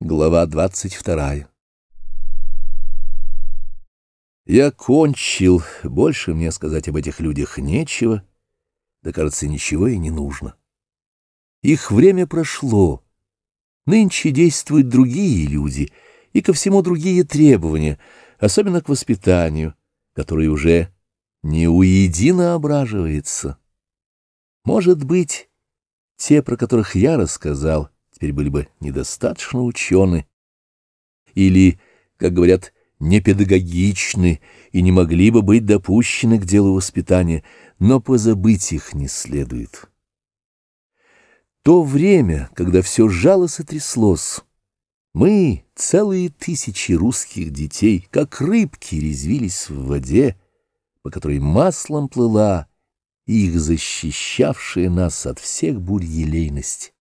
Глава двадцать вторая Я кончил, больше мне сказать об этих людях нечего, да, кажется, ничего и не нужно. Их время прошло, нынче действуют другие люди, и ко всему другие требования, особенно к воспитанию, которое уже не уединоображивается. Может быть, те, про которых я рассказал, теперь были бы недостаточно учены, или, как говорят, непедагогичны и не могли бы быть допущены к делу воспитания, но позабыть их не следует. То время, когда все жало сотряслось, мы, целые тысячи русских детей, как рыбки, резвились в воде, по которой маслом плыла их защищавшая нас от всех бурь елейности.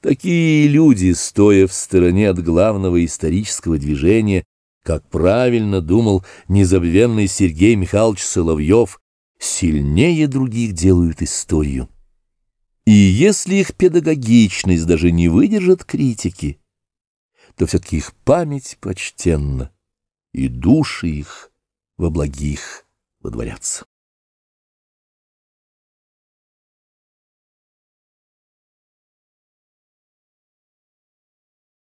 Такие люди, стоя в стороне от главного исторического движения, как правильно думал незабвенный Сергей Михайлович Соловьев, сильнее других делают историю. И если их педагогичность даже не выдержит критики, то все-таки их память почтенна, и души их во благих водворятся.